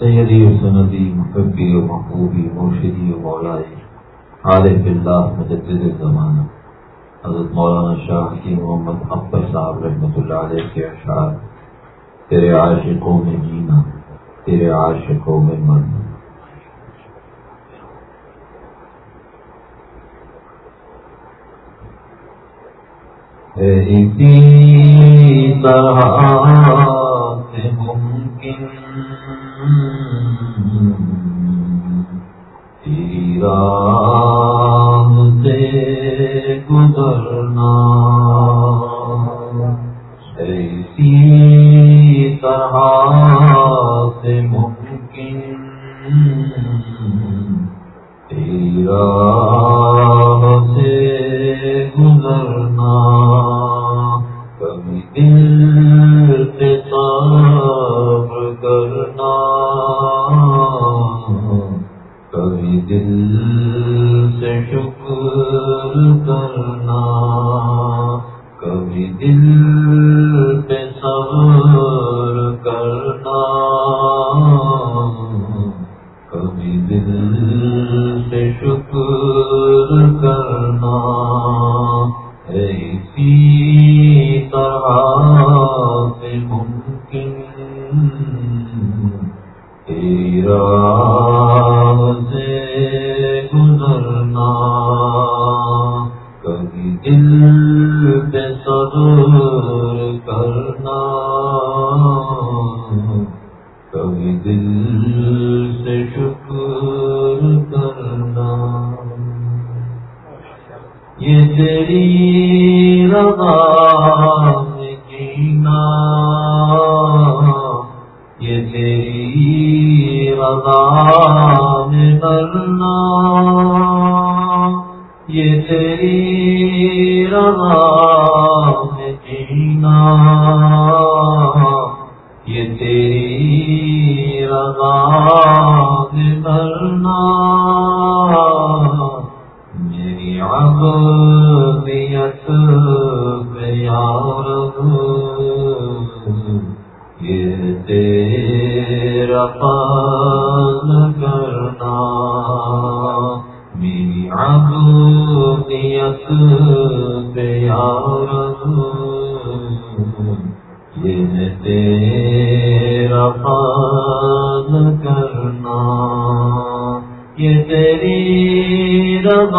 سیدی و سندی محبی و محبوبی مرشدی و مولائی عالف اللہ مجدد زمانہ۔ حضرت مولانا شاہ کی محمد اکبر صاحب رحمۃ اللہ علیہ کے اشعار، تیرے عاشقوں میں جینا، تیرے عاشقوں میں مرنا۔ اسی طرح تیرا سے گزرنا۔ ایسی طرح سے ممکن۔ تیرا کرنا۔ کبھی دل سے شکر کرنا۔ یہ تیری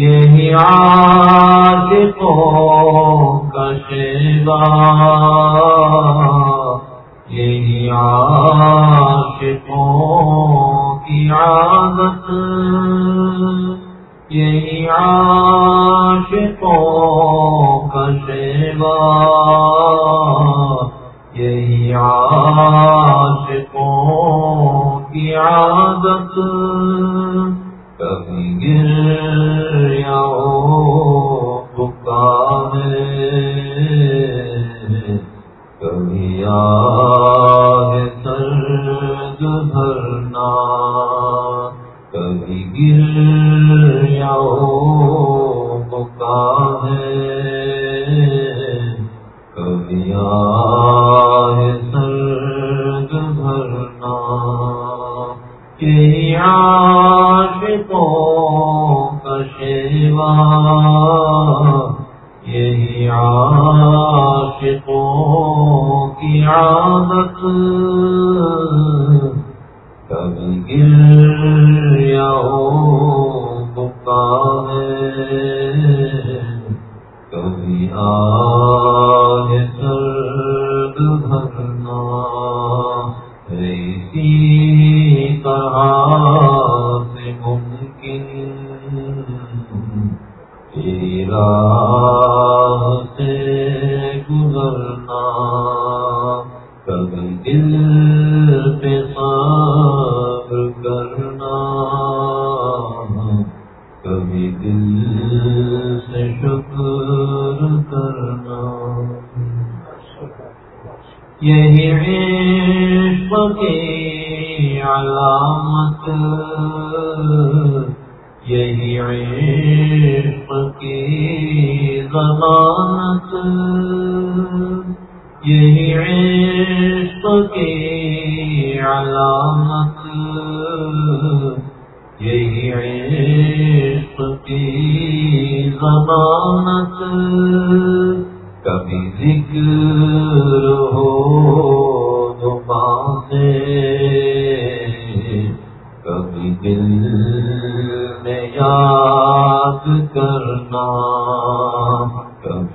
یہی عاشقوں کا شیوا، یہی عاشقوں کی عادت، یہی عاشقوں کا شیوا، یہی عاشقوں کی عادت۔ کبھی گر یا کبھی سرد بھرنا کبھی گر یا کبھی آہ یہی عشق کی علامت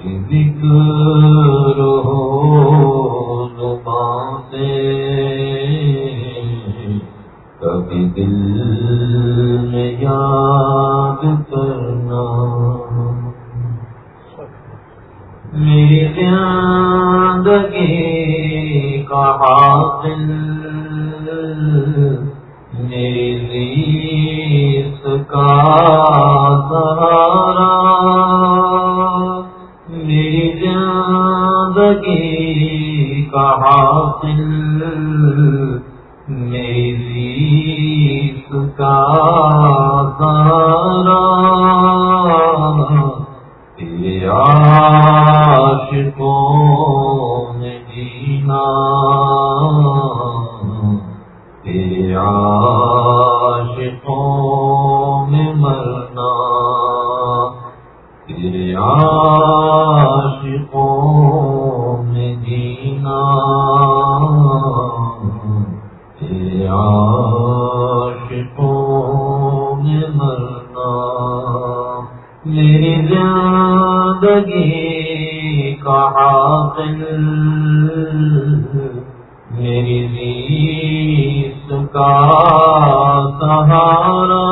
ذکر ہو باطل میری کا سارا میں جینا تیرا شکو میں مرنا تیرا میری زیست کا سہارا۔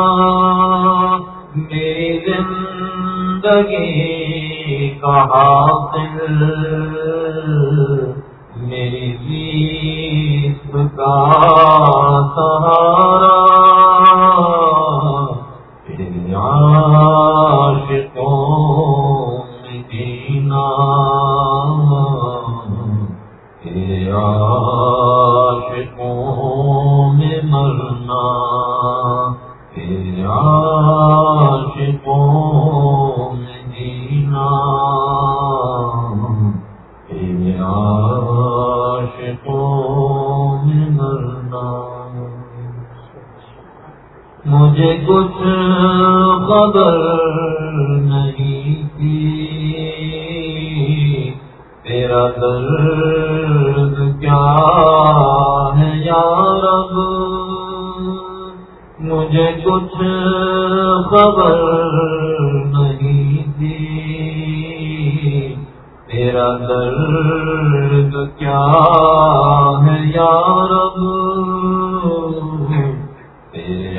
میری زندگی کا حاصل۔ میری زیست کا سہارا۔ عاشقوں میں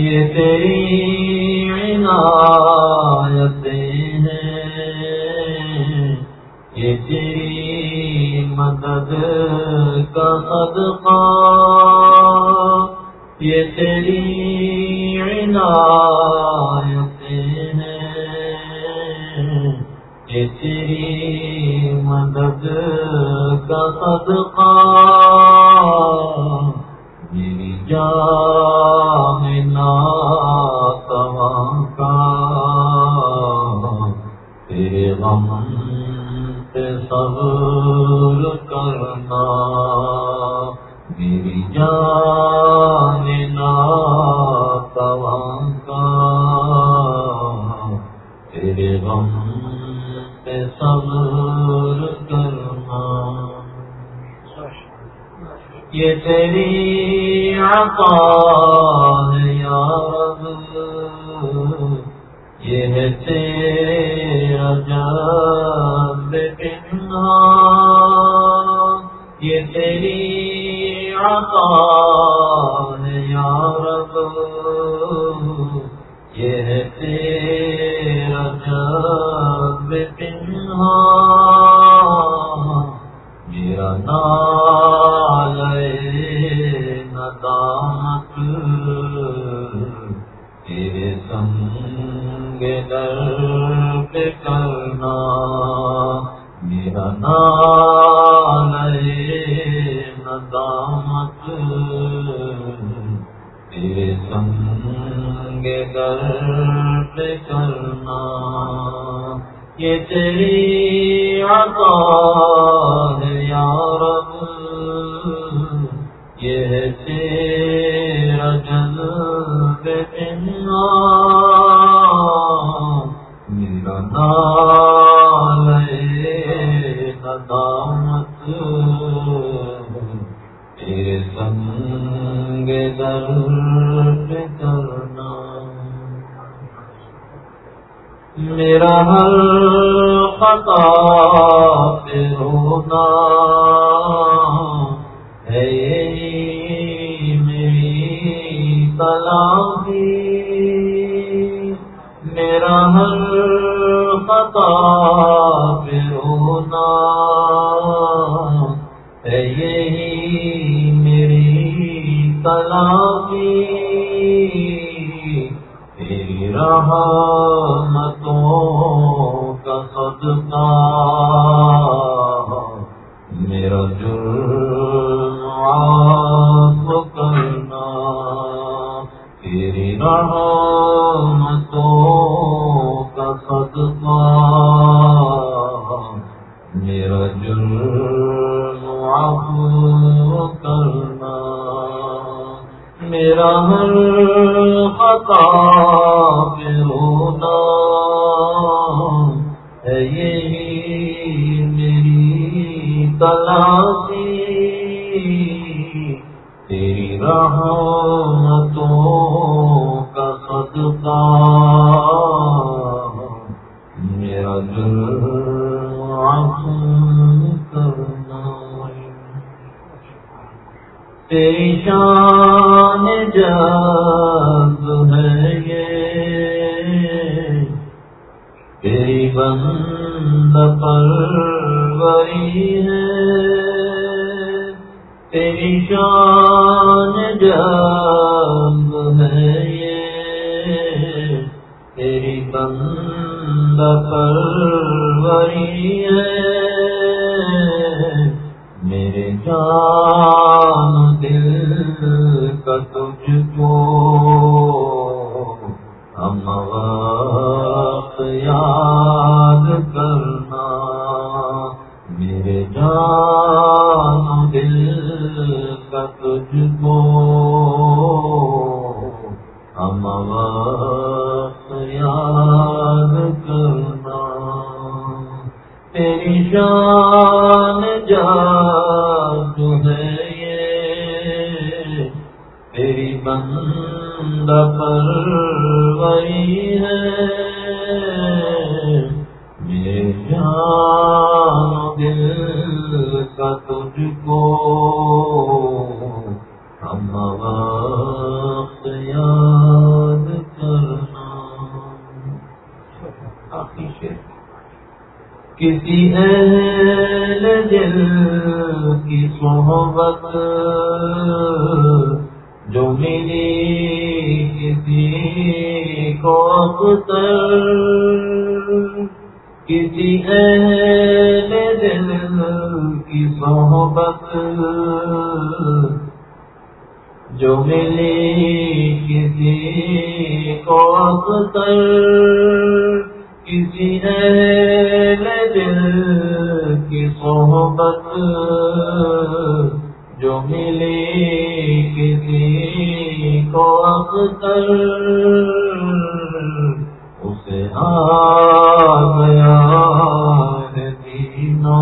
یہ تیری عنایتیں ہیں۔ یہ تیری مدد کا صدقہ۔ یہ تیری عنایتیں ہیں۔ یہ تیری مدد کا صدقہ۔ میری جان صبر کرنا۔ میری جان ناتواں کا۔ تیرے غم پہ صبر کرنا۔ یہ تیری عطا میرا سلام تلافی میرا ہر خطا پہ رونا ہے یہی میری سلام یہی میری تلاشی تیری رحمتوں کا صدقہ میرا کرنا تیری شان ہے یہ تیری بند پروری ہے۔ تیری شان جب ہے یہ۔ تیری بند پروری ہے۔ میرے جان دل کا تجھ کو کسی اہل دل کی صحبت جو میری کسی کو اختر کسی اہل دل کی صحبت جو ملی کسی کو اختر کسی اہل دل کی صحبت جو ملی کسی کو اختر اسے آ گیا دینا،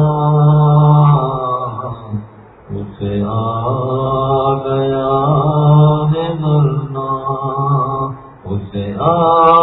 اسے آ گیا ہے مرنا، اسے آ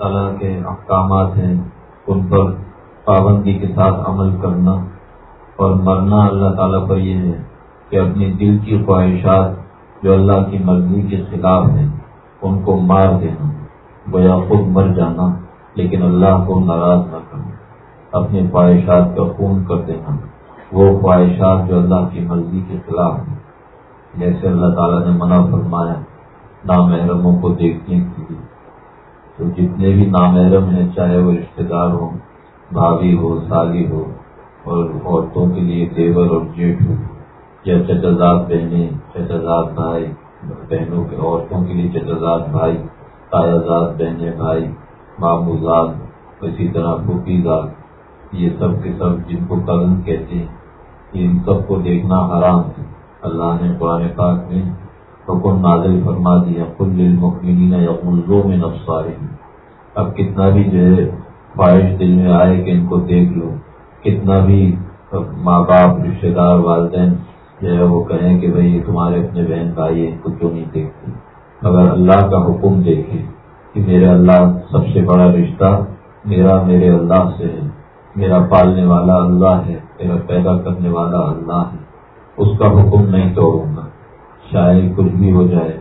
اللہ تعالیٰ کے احکامات ہیں، ان پر پابندی کے ساتھ عمل کرنا اور مرنا اللہ تعالیٰ پر یہ ہے کہ اپنی دل کی خواہشات جو اللہ کی مرضی کے خلاف ہیں، ان کو مار دینا، گویا خود مر جانا، لیکن اللہ کو ناراض نہ کرنا۔ اپنی خواہشات کا خون کر دینا، وہ خواہشات جو اللہ کی مرضی کے خلاف ہیں۔ جیسے اللہ تعالیٰ نے منع فرمایا، نامحرموں کو دیکھنے کے لیے۔ تو جتنے بھی نامحرم ہیں، چاہے وہ رشتے دار ہوں بھابھی ہو، سالی ہو، اور عورتوں کے لیے دیور اور جیٹ ہو، یا چچزاد بہنیں چچزاد بھائی، بہنوں کے، عورتوں کے لیے چچزاد بھائی، تایا زاد بہنیں بھائی، مامو زاد، اسی طرح پھوپھی زاد، یہ سب کے سب جن کو کلن کہتے ہیں، ان سب کو دیکھنا حرام ہے۔ اللہ نے قرآن پاک میں حکم نازل فرما دیا کل المکمنین یا ملزوں میں نفسارے اب کتنا بھی جو ہے خواہش دل میں آئے کہ ان کو دیکھ لو، کتنا بھی ماں باپ رشتے دار، والدین جو ہے وہ کہیں کہ بھائی تمہارے اپنے بہن بھائی ان کو کیوں نہیں دیکھتے؟ اگر اللہ کا حکم دیکھے کہ میرے اللہ سب سے بڑا رشتہ میرا میرے اللہ سے ہے۔ میرا پالنے والا اللہ ہے، میرا پیدا کرنے والا اللہ ہے۔ اس کا حکم نہیں توڑوں گا۔ چاہے کچھ بھی ہو جائے،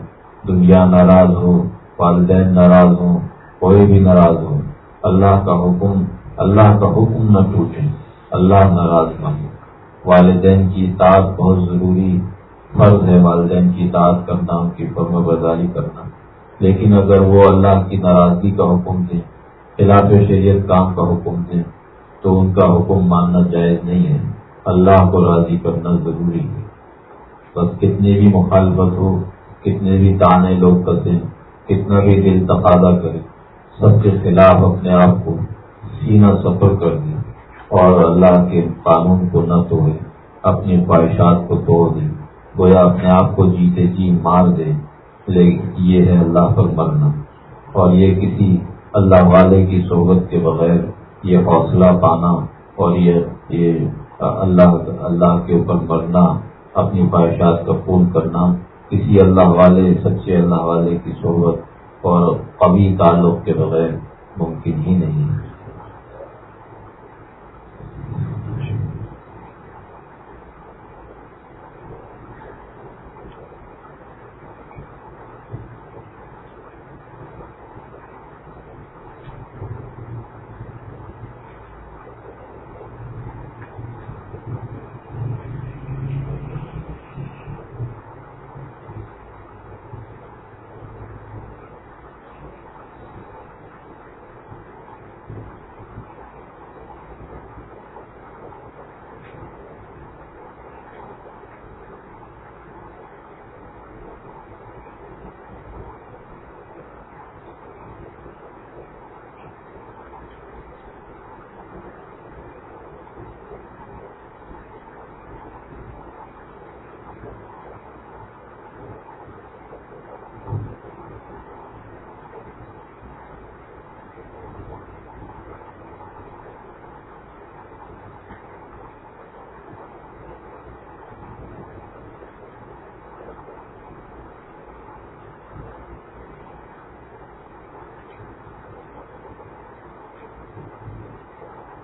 دنیا ناراض ہو، والدین ناراض ہوں، کوئی بھی ناراض ہو، اللہ کا حکم، اللہ کا حکم نہ ٹوٹے، اللہ ناراض نہ ہو۔ والدین کی اطاعت بہت ضروری فرض ہے، والدین کی اطاعت کرنا، ان کی فرم برداری کرنا۔ لیکن اگر وہ اللہ کی ناراضگی کا حکم دیں، خلاف شریعت کام کا حکم دیں، تو ان کا حکم ماننا جائز نہیں ہے۔ اللہ کو راضی کرنا ضروری ہے۔ بس کتنی بھی مخالفت ہو، کتنے بھی تانے لوگ کرتے، کتنا بھی دل تقاضا کرے، سب کے خلاف اپنے آپ کو سینہ سفر کر دیں اور اللہ کے قانون کو نہ توڑے اپنی خواہشات کو توڑ دیں، گویا اپنے آپ کو جیتے جی مار دے لیکن یہ ہے اللہ پر مرنا۔ اور یہ کسی اللہ والے کی صحبت کے بغیر یہ حوصلہ پانا اور یہ یہ اللہ اللہ کے اوپر مرنا اپنی خواہشات کا پورن کرنا، کسی اللہ والے، سچے اللہ والے کی صحبت اور قوی تعلق کے بغیر ممکن ہی نہیں۔ ہے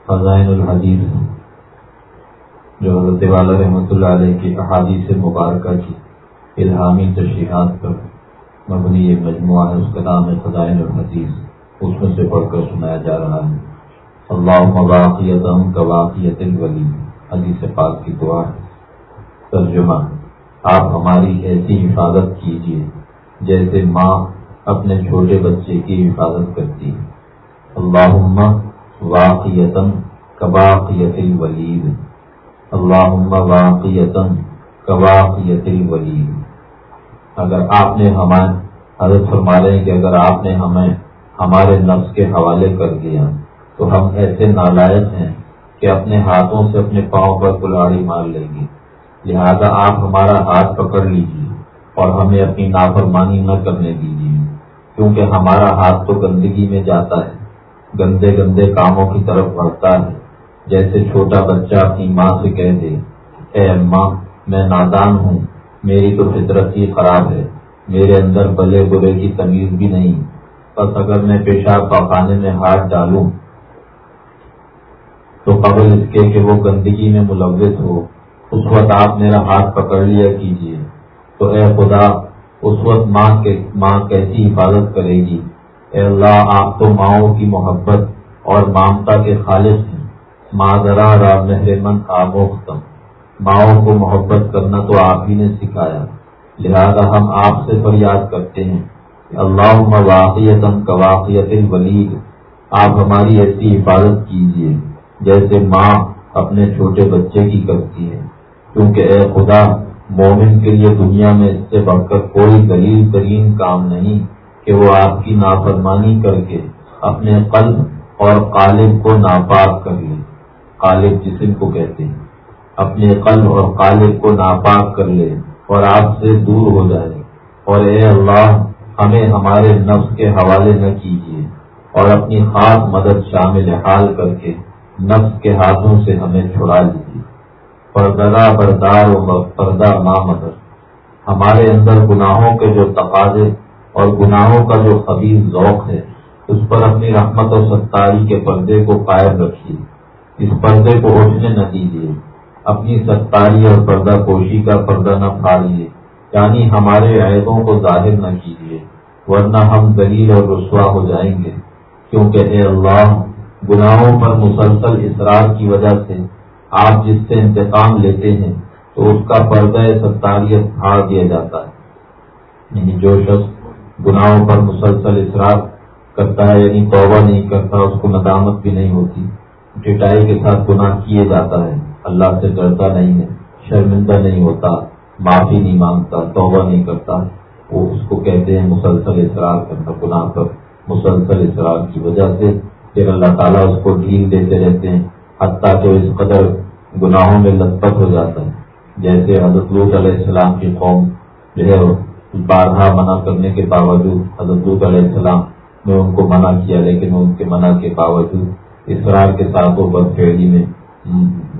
فضائن الحدیث جو حضرت والا رحمۃ اللہ علیہ کی احادیث مبارکہ کی الہامی تشریحات پر مبنی یہ مجموعہ ہے، اس کا نام ہے فضائن الحدیث۔ اس میں سے پڑھ کر سنایا جا رہا ہے۔ اللہ مواقعیت کا واقعیت الولی حدیث پاک کی دعا ہے۔ ترجمہ، آپ ہماری ایسی حفاظت کیجیے جیسے ماں اپنے چھوٹے بچے کی حفاظت کرتی ہے۔ اللہ واقعیتن کباقیت الولید۔ اللہم واقعیتن کباقیت الولید۔ اگر آپ نے ہمیں حضرت فرما رہے ہیں کہ اگر آپ نے ہمیں ہمارے نفس کے حوالے کر دیا، تو ہم ایسے نالائق ہیں کہ اپنے ہاتھوں سے اپنے پاؤں پر کلاڑی مار لیں گے۔ لہذا آپ ہمارا ہاتھ پکڑ لیجیے اور ہمیں اپنی نافرمانی نہ کرنے دیجیے کیونکہ ہمارا ہاتھ تو گندگی میں جاتا ہے۔ گندے گندے کاموں کی طرف بڑھتا ہے۔ جیسے چھوٹا بچہ اپنی ماں سے کہہ دے، اے اماں، میں نادان ہوں، میری تو فطرت ہی خراب ہے، میرے اندر بلے برے کی تمیز بھی نہیں۔ بس اگر میں پیشاب پاخانے میں ہاتھ ڈالوں تو قبل اس کے کہ وہ گندگی میں ملوث ہو، اس وقت آپ میرا ہاتھ پکڑ لیا کیجیے تو اے خدا، اس وقت ماں ماں کیسی حفاظت کرے گی؟ اے اللہ، آپ تو ماؤں کی محبت اور مامتا کے خالص ہیں۔ ماں ذرا مہر من آموختم ماؤں کو محبت کرنا تو آپ ہی نے سکھایا۔ لہذا ہم آپ سے فریاد کرتے ہیں اللہ واقعیت واقعیت ولید آپ ہماری ایسی حفاظت کیجیے جیسے ماں اپنے چھوٹے بچے کی کرتی ہے۔ کیونکہ اے خدا، مومن کے لیے دنیا میں اس سے بڑھ کر کوئی دلیل ترین کام نہیں۔ کہ وہ آپ کی نافرمانی کر کے اپنے قلب اور قالب کو ناپاک کر لے۔ قالب جسم کو کہتے ہیں۔ اپنے قلب اور قالب کو ناپاک کر لے اور آپ سے دور ہو جائے۔ اور اے اللہ، ہمیں ہمارے نفس کے حوالے نہ کیجیے اور اپنی خاص مدد شامل حال کر کے نفس کے ہاتھوں سے ہمیں چھڑا لیجیے۔ پردہ بردار و پردہ ماں مدد ہمارے اندر گناہوں کے جو تقاضے اور گناہوں کا جو خبیز ذوق ہے، اس پر اپنی رحمت اور ستاری کے پردے کو قائم رکھیے۔ اس پردے کو اٹھنے نہ دیجیے۔ اپنی ستاری اور پردہ پوشی کا پردہ نہ پھاڑیے یعنی ہمارے عیبوں کو ظاہر نہ کیجیے۔ ورنہ ہم دلیل اور رسوا ہو جائیں گے۔ کیونکہ اے اللہ، گناہوں پر مسلسل اصرار کی وجہ سے آپ جس سے انتقام لیتے ہیں، تو اس کا پردہ ستاریت پھاڑ دیا جاتا ہے۔ یعنی جو شخص گناہوں پر مسلسل اصرار کرتا ہے یعنی توبہ نہیں کرتا، اس کو ندامت بھی نہیں ہوتی۔ ٹٹائی کے ساتھ گناہ کیے جاتا ہے۔ اللہ سے ڈرتا نہیں ہے، شرمندہ نہیں ہوتا، معافی نہیں مانگتا، توبہ نہیں کرتا۔ وہ اس کو کہتے ہیں مسلسل اصرار کرنا، گناہ پر مسلسل اصرار کی وجہ سے۔ پھر اللہ تعالیٰ اس کو ڈھیل دیتے رہتے ہیں، حتیٰ کہ اس قدر گناہوں میں لت پت ہو جاتا ہے۔ جیسے حضرت لوت علیہ السلام کی قوم جو ہے بارہا منع کرنے کے باوجود حضرت علیہ السلام نے ان کو منع کیا، لیکن ان کے منع کے باوجود اسرار کے ساتھ وہ بد فیری میں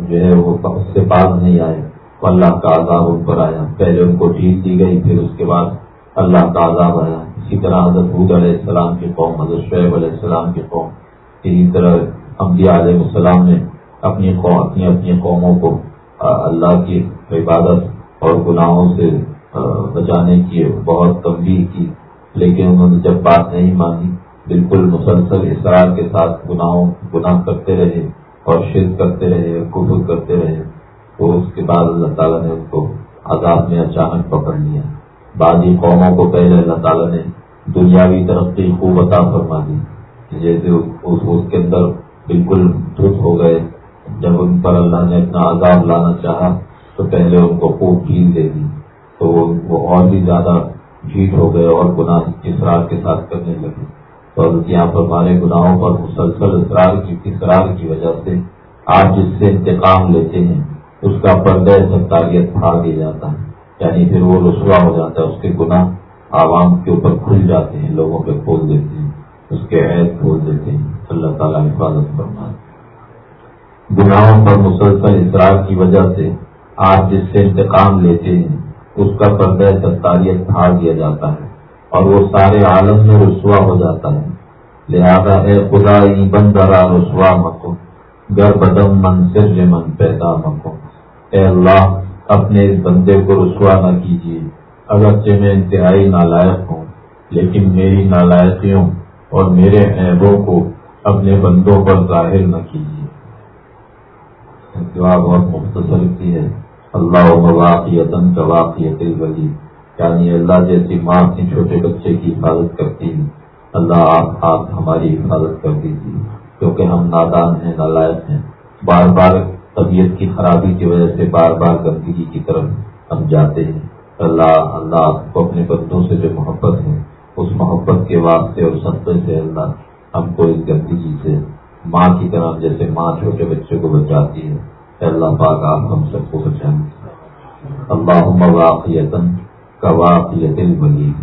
جو ہے وہ اس سے باز نہیں آئے۔ اللہ کا عذاب ان پر آیا۔ پہلے ان کو ڈھیل دی گئی، پھر اس کے بعد اللہ کا عذاب آیا۔ اسی طرح حضرت حود علیہ السلام کی قوم، حضرت شعیب علیہ السلام کی قوم، اسی طرح انبیاء علیہ السلام نے اپنی قوم، اپنی اپنی قوموں کو اللہ کی عبادت اور گناہوں سے بچانے کی بہت تبدیل کی، لیکن انہوں نے جب بات نہیں مانی، بالکل مسلسل اسرار کے ساتھ گناہوں، گناہ کرتے رہے اور شرک کرتے رہے، کفر کرتے رہے، تو اس کے بعد اللہ تعالیٰ نے ان کو عذاب میں اچانک پکڑ لیا۔ بعضی قوموں کو پہلے اللہ تعالیٰ نے دنیاوی ترقی خوب عطا فرما دی جیسے اس کے اندر بالکل دھت ہو گئے، جب ان پر اللہ نے اپنا عذاب لانا چاہا، تو پہلے ان کو خوب ڈھیل دے دی۔ تو وہ اور بھی زیادہ جھیٹ ہو گئے اور گناہ اسرار کے ساتھ کرنے لگے۔ تو یہاں پر ہمارے گناہوں پر مسلسل اسرار کی اسرار کی وجہ سے آپ جس سے انتقام لیتے ہیں، اس کا پردہ سرکاریت پھاڑ دیا جاتا ہے۔ یعنی پھر وہ رسوا ہو جاتا ہے، اس کے گناہ عوام کے اوپر کھل جاتے ہیں، لوگوں پہ کھول دیتے ہیں، اس کے عید کھول دیتے ہیں۔ اللہ تعالیٰ حفاظت فرما گناہوں پر مسلسل اصرار کی وجہ سے آپ جس سے انتقام لیتے ہیں اس کا پردہ ستاریت پھاڑ دیا جاتا ہے اور وہ سارے عالم میں رسوا ہو جاتا ہے۔ لہذا ہے خدا ہی بند رسوا مکو گر بدم من، سر من پیدا مکو اے اللہ، اپنے اس بندے کو رسوا نہ کیجیے۔ اگرچہ میں انتہائی نالائق ہوں، لیکن میری نالائقیوں اور میرے عیبوں کو اپنے بندوں پر ظاہر نہ کیجیے۔ دعا بہت مختصر کی ہے۔ اللہ واقعیتن کا واقعیت ولی یعنی اللہ جیسی ماں اپنی چھوٹے بچے کی حفاظت کرتی ہے اللہ آپ آپ ہماری حفاظت کر دیجیے، کیونکہ ہم نادان ہیں، نالائق ہیں۔ بار بار طبیعت کی خرابی کی وجہ سے بار بار گندگی کی طرف ہم جاتے ہیں۔ اللہ اللہ آپ کو اپنے بندوں سے جو محبت ہے، اس محبت کے واسطے اور سستے سے اللہ ہم کو اس گندگی سے ماں کی طرح جیسے ماں چھوٹے بچے کو بچاتی ہے۔ اللہ پاک، آپ ہم سب کو بچائیں۔ اللہ واقعیتن کا واقعیت بنی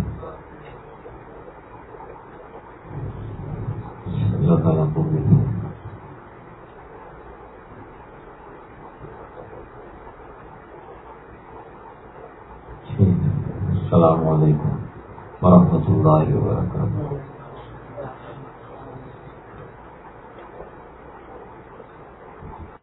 اللہ تعالیٰ کو السلام علیکم ورحمۃ اللہ وبرکاتہ۔